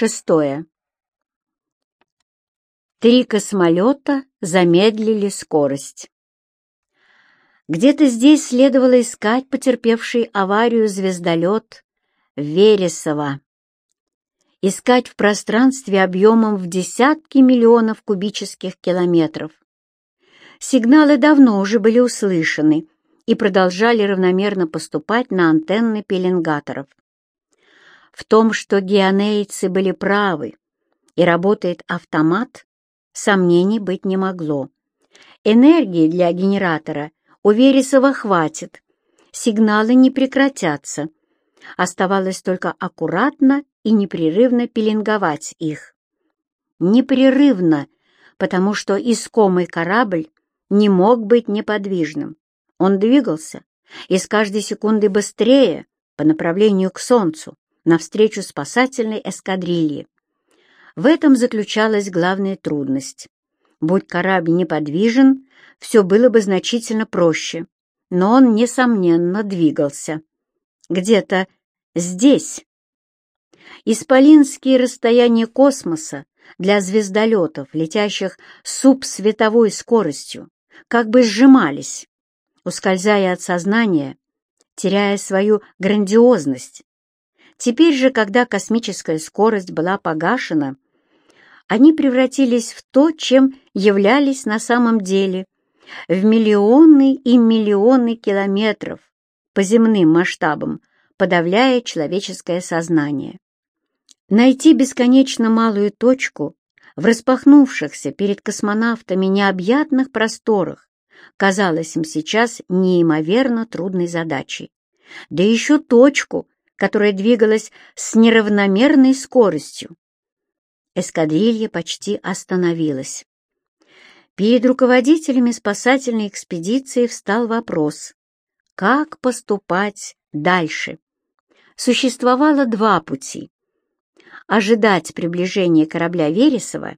Шестое. Три космолета замедлили скорость. Где-то здесь следовало искать потерпевший аварию звездолет Вересова. Искать в пространстве объемом в десятки миллионов кубических километров. Сигналы давно уже были услышаны и продолжали равномерно поступать на антенны пеленгаторов. В том, что геонейцы были правы и работает автомат, сомнений быть не могло. Энергии для генератора у Вересова хватит, сигналы не прекратятся. Оставалось только аккуратно и непрерывно пеленговать их. Непрерывно, потому что искомый корабль не мог быть неподвижным. Он двигался, и с каждой секунды быстрее по направлению к Солнцу навстречу спасательной эскадрилье. В этом заключалась главная трудность. Будь корабль неподвижен, все было бы значительно проще, но он, несомненно, двигался. Где-то здесь. Исполинские расстояния космоса для звездолетов, летящих субсветовой скоростью, как бы сжимались, ускользая от сознания, теряя свою грандиозность, Теперь же, когда космическая скорость была погашена, они превратились в то, чем являлись на самом деле, в миллионы и миллионы километров по земным масштабам, подавляя человеческое сознание. Найти бесконечно малую точку в распахнувшихся перед космонавтами необъятных просторах казалось им сейчас неимоверно трудной задачей. Да еще точку, которая двигалась с неравномерной скоростью. Эскадрилья почти остановилась. Перед руководителями спасательной экспедиции встал вопрос, как поступать дальше. Существовало два пути — ожидать приближения корабля Вересова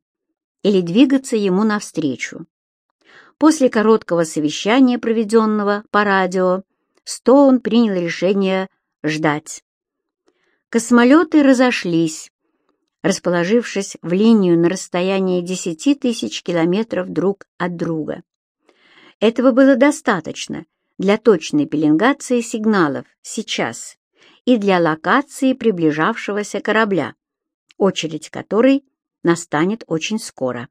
или двигаться ему навстречу. После короткого совещания, проведенного по радио, Стоун принял решение ждать. Космолеты разошлись, расположившись в линию на расстоянии 10 тысяч километров друг от друга. Этого было достаточно для точной пеленгации сигналов сейчас и для локации приближавшегося корабля, очередь которой настанет очень скоро.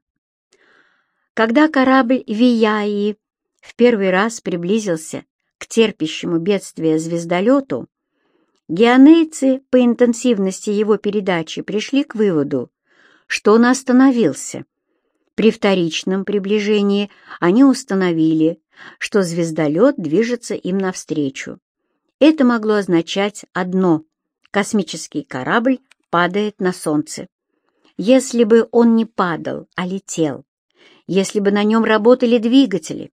Когда корабль Вияи в первый раз приблизился к терпящему бедствие звездолету, Геонейцы по интенсивности его передачи пришли к выводу, что он остановился. При вторичном приближении они установили, что звездолет движется им навстречу. Это могло означать одно — космический корабль падает на Солнце. Если бы он не падал, а летел, если бы на нем работали двигатели,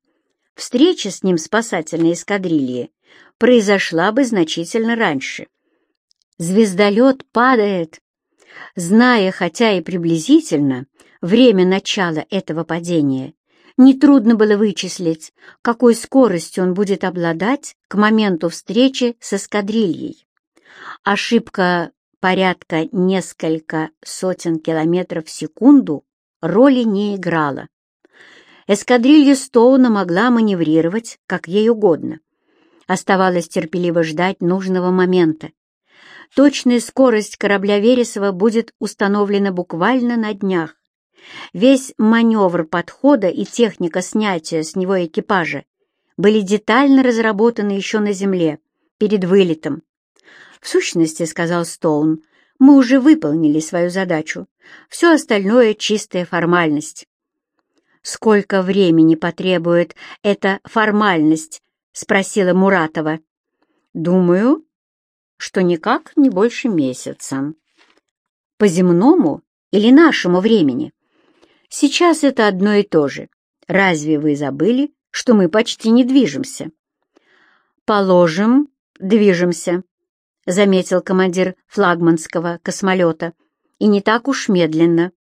встреча с ним спасательной эскадрильи произошла бы значительно раньше. Звездолет падает. Зная, хотя и приблизительно, время начала этого падения, нетрудно было вычислить, какой скоростью он будет обладать к моменту встречи с эскадрильей. Ошибка порядка несколько сотен километров в секунду роли не играла. Эскадрилья Стоуна могла маневрировать, как ей угодно. Оставалось терпеливо ждать нужного момента. Точная скорость корабля Вересова будет установлена буквально на днях. Весь маневр подхода и техника снятия с него экипажа были детально разработаны еще на Земле, перед вылетом. «В сущности, — сказал Стоун, — мы уже выполнили свою задачу. Все остальное — чистая формальность». «Сколько времени потребует эта формальность?» — спросила Муратова. «Думаю, что никак не больше месяца. По земному или нашему времени? Сейчас это одно и то же. Разве вы забыли, что мы почти не движемся?» «Положим, движемся», — заметил командир флагманского космолета, «и не так уж медленно».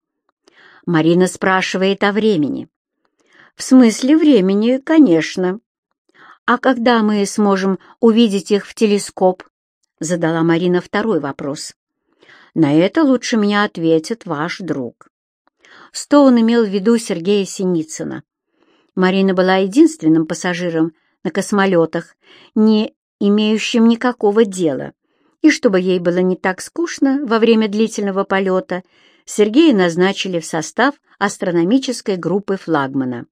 Марина спрашивает о времени. «В смысле времени, конечно. «А когда мы сможем увидеть их в телескоп?» — задала Марина второй вопрос. На это лучше мне ответит ваш друг. Стоун имел в виду Сергея Синицына. Марина была единственным пассажиром на космолетах, не имеющим никакого дела. И чтобы ей было не так скучно во время длительного полета, Сергея назначили в состав астрономической группы флагмана.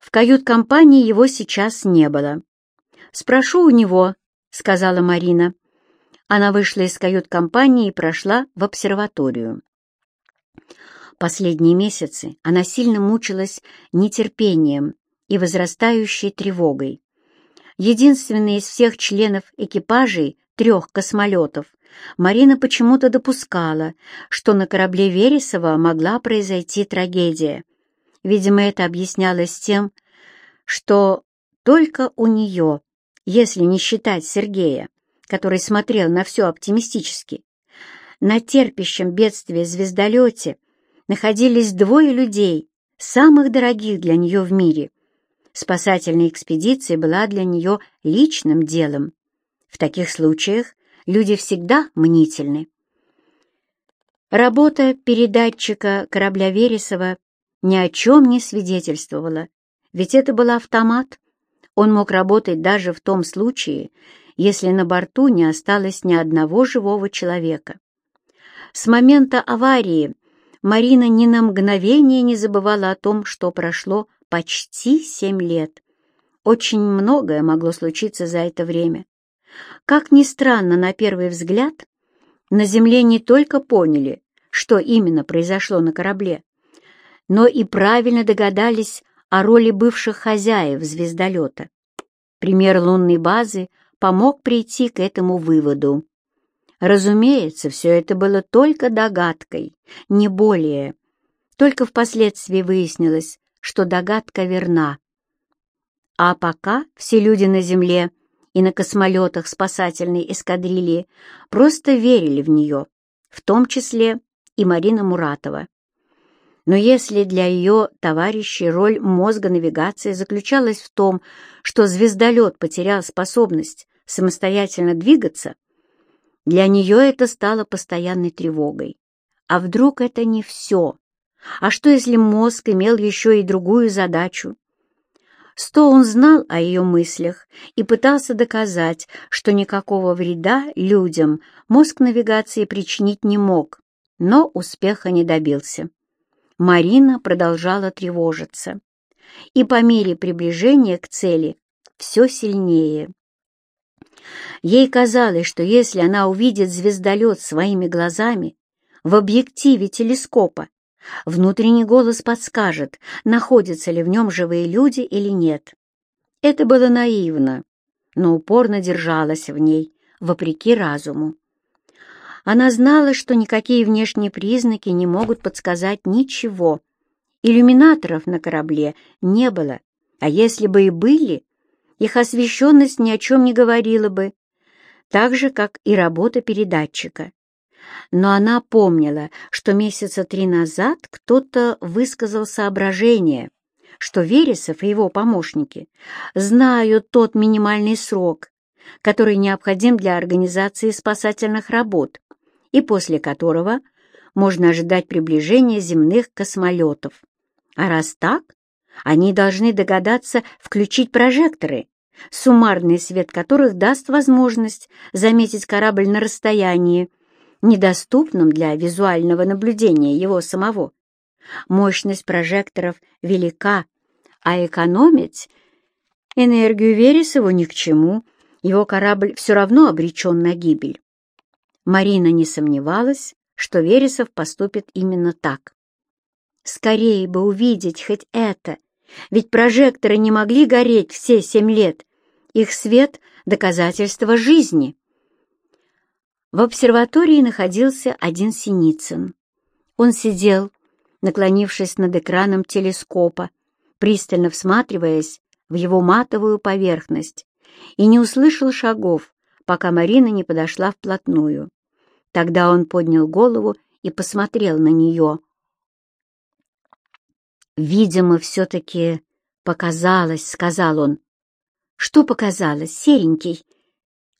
В кают-компании его сейчас не было. «Спрошу у него», — сказала Марина. Она вышла из кают-компании и прошла в обсерваторию. Последние месяцы она сильно мучилась нетерпением и возрастающей тревогой. Единственный из всех членов экипажей трех космолетов, Марина почему-то допускала, что на корабле Вересова могла произойти трагедия. Видимо, это объяснялось тем, что только у нее, если не считать Сергея, который смотрел на все оптимистически. На терпящем бедствие звездолете находились двое людей, самых дорогих для нее в мире. Спасательная экспедиция была для нее личным делом. В таких случаях люди всегда мнительны. Работа передатчика корабля Вересова ни о чем не свидетельствовала, ведь это был автомат. Он мог работать даже в том случае, если на борту не осталось ни одного живого человека. С момента аварии Марина ни на мгновение не забывала о том, что прошло почти семь лет. Очень многое могло случиться за это время. Как ни странно, на первый взгляд, на Земле не только поняли, что именно произошло на корабле, но и правильно догадались о роли бывших хозяев звездолета. Пример лунной базы помог прийти к этому выводу. Разумеется, все это было только догадкой, не более. Только впоследствии выяснилось, что догадка верна. А пока все люди на Земле и на космолетах спасательной эскадрильи просто верили в нее, в том числе и Марина Муратова. Но если для ее товарищей роль мозга навигации заключалась в том, что звездолет потерял способность самостоятельно двигаться, для нее это стало постоянной тревогой. А вдруг это не все? А что, если мозг имел еще и другую задачу? Стоун знал о ее мыслях и пытался доказать, что никакого вреда людям мозг навигации причинить не мог, но успеха не добился. Марина продолжала тревожиться. И по мере приближения к цели все сильнее. Ей казалось, что если она увидит звездолет своими глазами в объективе телескопа, внутренний голос подскажет, находятся ли в нем живые люди или нет. Это было наивно, но упорно держалась в ней, вопреки разуму. Она знала, что никакие внешние признаки не могут подсказать ничего. Иллюминаторов на корабле не было, а если бы и были, их освещенность ни о чем не говорила бы, так же, как и работа передатчика. Но она помнила, что месяца три назад кто-то высказал соображение, что Вересов и его помощники знают тот минимальный срок, который необходим для организации спасательных работ, и после которого можно ожидать приближения земных космолетов. А раз так, они должны догадаться включить прожекторы, суммарный свет которых даст возможность заметить корабль на расстоянии, недоступном для визуального наблюдения его самого. Мощность прожекторов велика, а экономить энергию Вересову ни к чему, его корабль все равно обречен на гибель. Марина не сомневалась, что Вересов поступит именно так. Скорее бы увидеть хоть это, ведь прожекторы не могли гореть все семь лет. Их свет — доказательство жизни. В обсерватории находился один Синицын. Он сидел, наклонившись над экраном телескопа, пристально всматриваясь в его матовую поверхность, и не услышал шагов, пока Марина не подошла вплотную. Тогда он поднял голову и посмотрел на нее. «Видимо, все-таки показалось», — сказал он. «Что показалось, серенький?»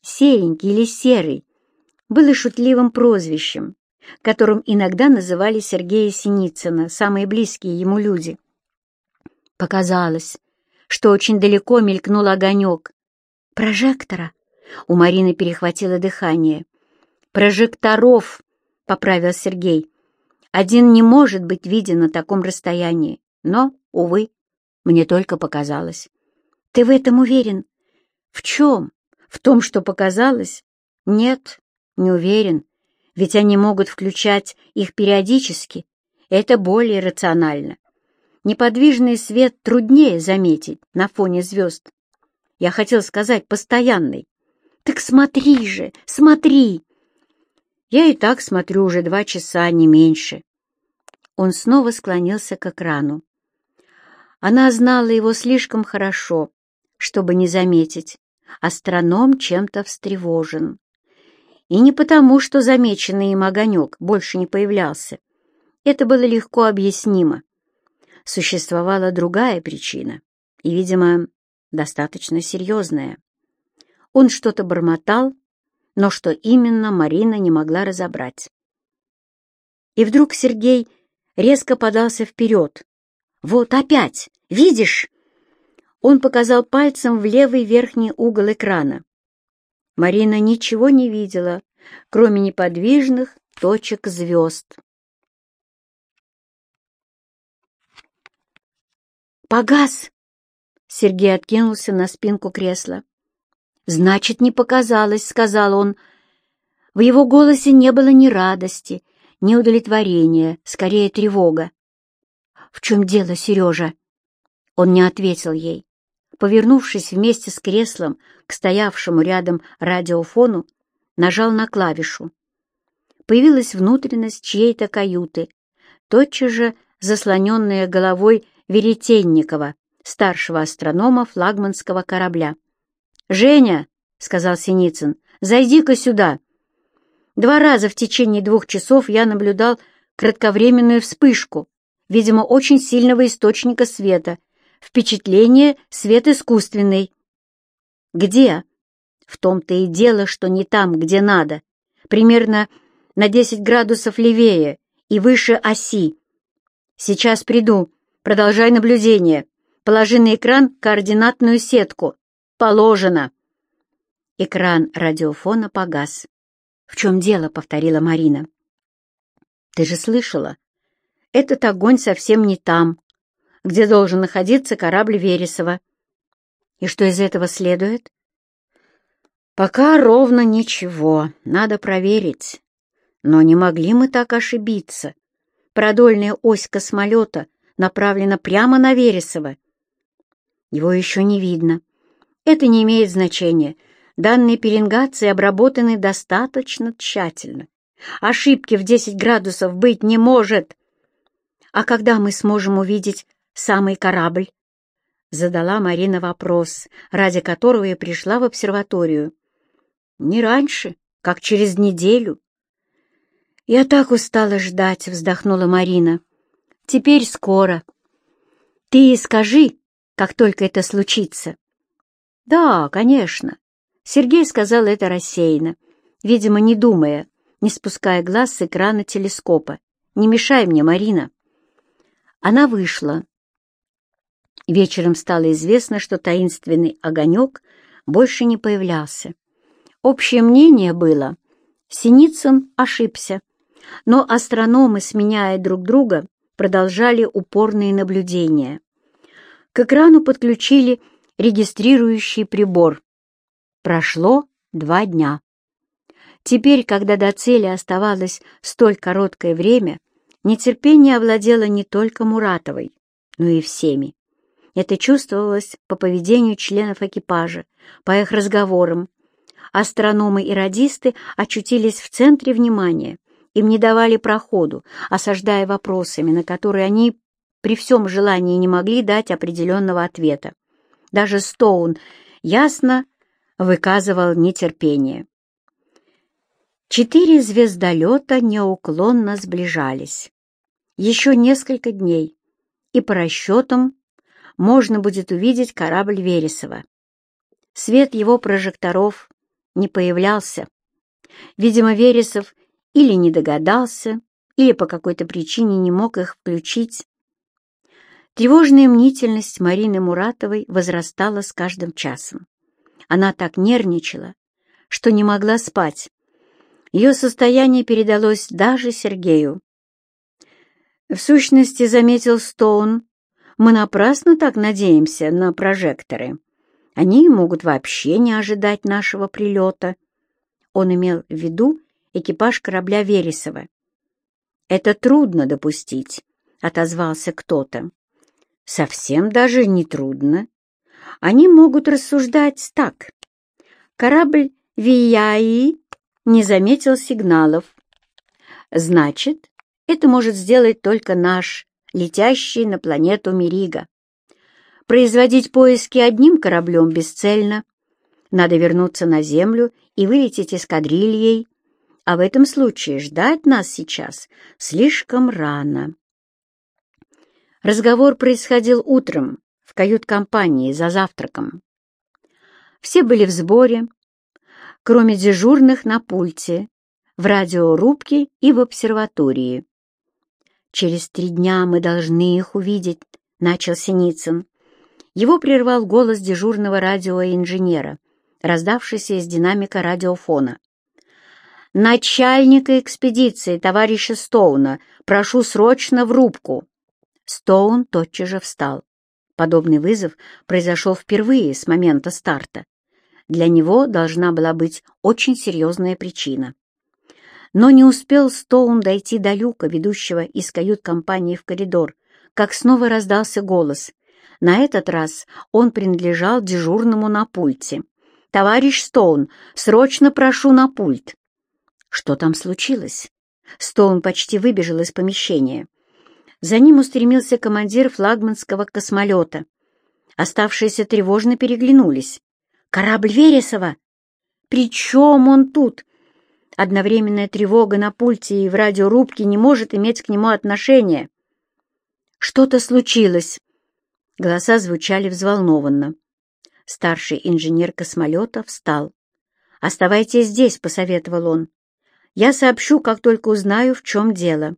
«Серенький или серый?» было шутливым прозвищем, которым иногда называли Сергея Синицына, самые близкие ему люди. Показалось, что очень далеко мелькнул огонек. «Прожектора!» — у Марины перехватило дыхание. «Прожекторов!» — поправил Сергей. «Один не может быть виден на таком расстоянии, но, увы, мне только показалось». «Ты в этом уверен?» «В чем? В том, что показалось?» «Нет, не уверен, ведь они могут включать их периодически. Это более рационально. Неподвижный свет труднее заметить на фоне звезд. Я хотел сказать постоянный. Так смотри же, смотри! Я и так смотрю уже два часа, не меньше. Он снова склонился к экрану. Она знала его слишком хорошо, чтобы не заметить. Астроном чем-то встревожен. И не потому, что замеченный им огонек больше не появлялся. Это было легко объяснимо. Существовала другая причина, и, видимо, достаточно серьезная. Он что-то бормотал, но что именно Марина не могла разобрать. И вдруг Сергей резко подался вперед. «Вот опять! Видишь?» Он показал пальцем в левый верхний угол экрана. Марина ничего не видела, кроме неподвижных точек звезд. «Погас!» Сергей откинулся на спинку кресла. «Значит, не показалось», — сказал он. В его голосе не было ни радости, ни удовлетворения, скорее тревога. «В чем дело, Сережа?» Он не ответил ей. Повернувшись вместе с креслом к стоявшему рядом радиофону, нажал на клавишу. Появилась внутренность чьей-то каюты, тотчас же заслоненная головой Веретенникова, старшего астронома флагманского корабля. «Женя!» — сказал Синицын. «Зайди-ка сюда!» Два раза в течение двух часов я наблюдал кратковременную вспышку, видимо, очень сильного источника света. Впечатление — свет искусственный. «Где?» «В том-то и дело, что не там, где надо. Примерно на 10 градусов левее и выше оси. Сейчас приду. Продолжай наблюдение. Положи на экран координатную сетку. Положено. Экран радиофона погас. «В чем дело?» — повторила Марина. «Ты же слышала? Этот огонь совсем не там, где должен находиться корабль Вересова. И что из этого следует?» «Пока ровно ничего. Надо проверить. Но не могли мы так ошибиться. Продольная ось космолета направлена прямо на Вересова. Его еще не видно. Это не имеет значения. Данные пеленгации обработаны достаточно тщательно. Ошибки в 10 градусов быть не может. А когда мы сможем увидеть самый корабль? Задала Марина вопрос, ради которого я пришла в обсерваторию. Не раньше, как через неделю. Я так устала ждать, вздохнула Марина. Теперь скоро. Ты скажи, как только это случится. Да, конечно. Сергей сказал это рассеянно, видимо, не думая, не спуская глаз с экрана телескопа. «Не мешай мне, Марина». Она вышла. Вечером стало известно, что таинственный огонек больше не появлялся. Общее мнение было, Синицын ошибся, но астрономы, сменяя друг друга, продолжали упорные наблюдения. К экрану подключили регистрирующий прибор. Прошло два дня. Теперь, когда до цели оставалось столь короткое время, нетерпение овладело не только Муратовой, но и всеми. Это чувствовалось по поведению членов экипажа, по их разговорам. Астрономы и радисты очутились в центре внимания — им не давали проходу, осаждая вопросами, на которые они при всем желании не могли дать определенного ответа. Даже Стоун ясно выказывал нетерпение. Четыре звездолета неуклонно сближались. Еще несколько дней, и по расчетам можно будет увидеть корабль Вересова. Свет его прожекторов не появлялся. Видимо, Вересов или не догадался, или по какой-то причине не мог их включить. Тревожная мнительность Марины Муратовой возрастала с каждым часом. Она так нервничала, что не могла спать. Ее состояние передалось даже Сергею. В сущности, заметил Стоун, мы напрасно так надеемся на прожекторы. Они могут вообще не ожидать нашего прилета. Он имел в виду экипаж корабля Вересова. «Это трудно допустить», — отозвался кто-то. «Совсем даже не трудно. Они могут рассуждать так. Корабль Вияи не заметил сигналов. Значит, это может сделать только наш, летящий на планету Мирига. Производить поиски одним кораблем бесцельно. Надо вернуться на Землю и вылететь эскадрильей, а в этом случае ждать нас сейчас слишком рано. Разговор происходил утром в кают-компании за завтраком. Все были в сборе, кроме дежурных на пульте, в радиорубке и в обсерватории. «Через три дня мы должны их увидеть», — начал Синицын. Его прервал голос дежурного радиоинженера, раздавшийся из динамика радиофона. «Начальника экспедиции, товарища Стоуна, прошу срочно в рубку!» Стоун тотчас же встал. Подобный вызов произошел впервые с момента старта. Для него должна была быть очень серьезная причина. Но не успел Стоун дойти до люка, ведущего из кают-компании в коридор, как снова раздался голос. На этот раз он принадлежал дежурному на пульте. «Товарищ Стоун, срочно прошу на пульт!» Что там случилось? Стоун почти выбежал из помещения. За ним устремился командир флагманского космолета. Оставшиеся тревожно переглянулись. «Корабль Вересова!» «При чем он тут?» Одновременная тревога на пульте и в радиорубке не может иметь к нему отношения. «Что-то случилось!» Голоса звучали взволнованно. Старший инженер космолета встал. «Оставайтесь здесь», — посоветовал он. «Я сообщу, как только узнаю, в чем дело».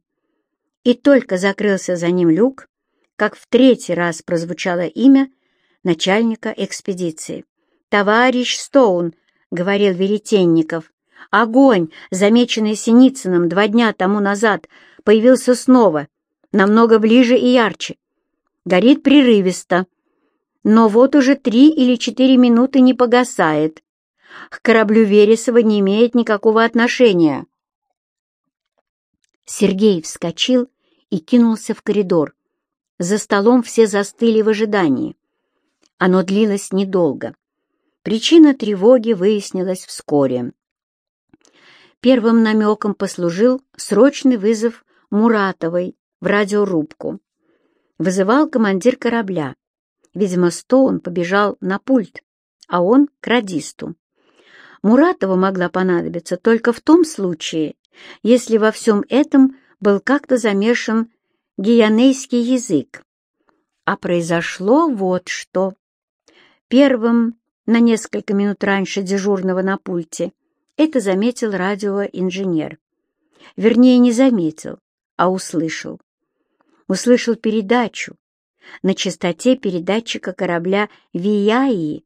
И только закрылся за ним люк, как в третий раз прозвучало имя начальника экспедиции. «Товарищ Стоун», — говорил Веретенников, — «огонь, замеченный Синицыным два дня тому назад, появился снова, намного ближе и ярче. Горит прерывисто, но вот уже три или четыре минуты не погасает. К кораблю Вересова не имеет никакого отношения». Сергей вскочил и кинулся в коридор. За столом все застыли в ожидании. Оно длилось недолго. Причина тревоги выяснилась вскоре. Первым намеком послужил срочный вызов Муратовой в радиорубку. Вызывал командир корабля. Видимо, Стоун побежал на пульт, а он — к радисту. Муратова могла понадобиться только в том случае, если во всем этом был как-то замешан гианейский язык. А произошло вот что. Первым на несколько минут раньше дежурного на пульте. Это заметил радиоинженер. Вернее, не заметил, а услышал. Услышал передачу на частоте передатчика корабля «Вияи»,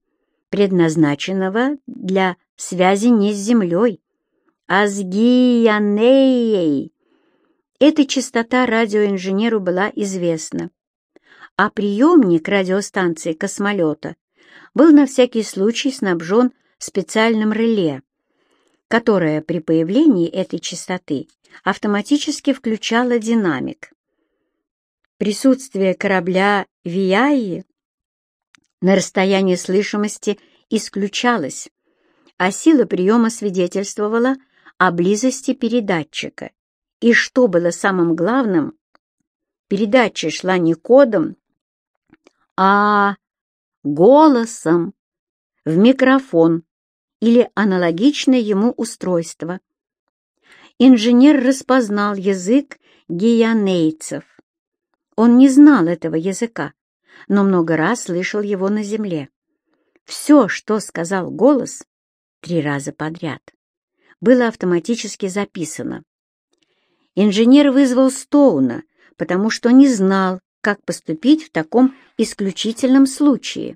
предназначенного для связи не с Землей, а с Гиянеей. Эта частота радиоинженеру была известна, а приемник радиостанции космолета был на всякий случай снабжен специальным реле, которое при появлении этой частоты автоматически включало динамик. Присутствие корабля Вияи на расстоянии слышимости исключалось, а сила приема свидетельствовала о близости передатчика. И что было самым главным, передача шла не кодом, а голосом в микрофон или аналогичное ему устройство. Инженер распознал язык гианейцев. Он не знал этого языка, но много раз слышал его на земле. Все, что сказал голос, три раза подряд, было автоматически записано Инженер вызвал Стоуна, потому что не знал, как поступить в таком исключительном случае.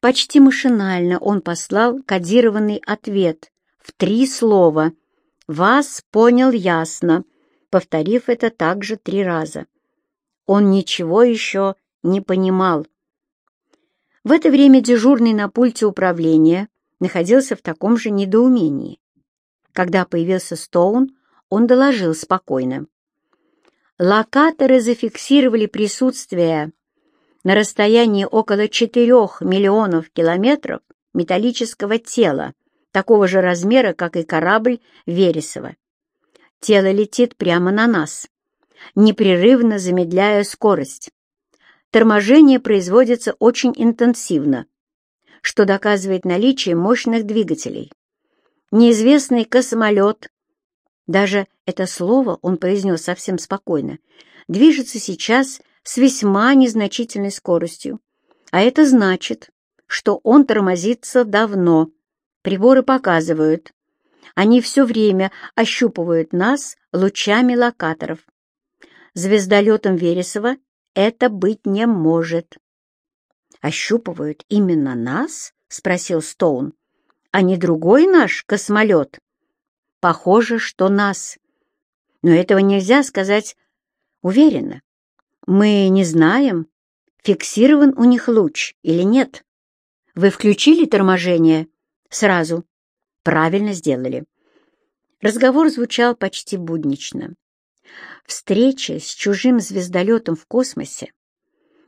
Почти машинально он послал кодированный ответ в три слова «Вас понял ясно», повторив это также три раза. Он ничего еще не понимал. В это время дежурный на пульте управления находился в таком же недоумении. Когда появился Стоун, он доложил спокойно. Локаторы зафиксировали присутствие на расстоянии около 4 миллионов километров металлического тела, такого же размера, как и корабль Вересова. Тело летит прямо на нас, непрерывно замедляя скорость. Торможение производится очень интенсивно, что доказывает наличие мощных двигателей. Неизвестный космолет, даже это слово он произнес совсем спокойно, движется сейчас с весьма незначительной скоростью. А это значит, что он тормозится давно. Приборы показывают. Они все время ощупывают нас лучами локаторов. Звездолетом Вересова это быть не может. «Ощупывают именно нас?» — спросил Стоун. «А не другой наш космолет?» «Похоже, что нас. Но этого нельзя сказать уверенно. Мы не знаем, фиксирован у них луч или нет. Вы включили торможение? Сразу. Правильно сделали. Разговор звучал почти буднично. Встреча с чужим звездолетом в космосе,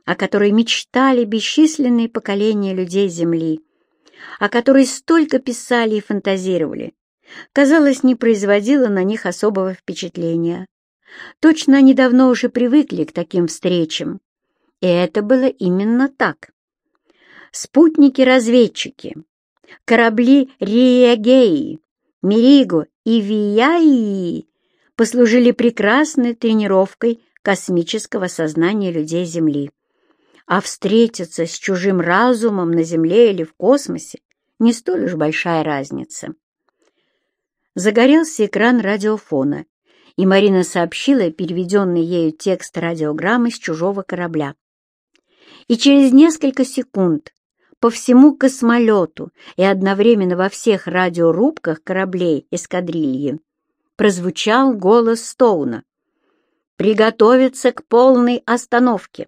о которой мечтали бесчисленные поколения людей Земли, о которой столько писали и фантазировали, казалось, не производила на них особого впечатления. Точно они давно уже привыкли к таким встречам. И это было именно так. Спутники-разведчики, корабли Риагеи, Мериго и Вияи послужили прекрасной тренировкой космического сознания людей Земли. А встретиться с чужим разумом на Земле или в космосе не столь уж большая разница. Загорелся экран радиофона, и Марина сообщила переведенный ею текст радиограммы с чужого корабля. И через несколько секунд по всему космолету и одновременно во всех радиорубках кораблей эскадрильи прозвучал голос Стоуна. «Приготовиться к полной остановке!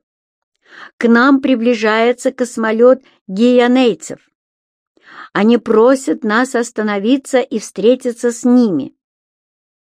К нам приближается космолет гианейцев. Они просят нас остановиться и встретиться с ними.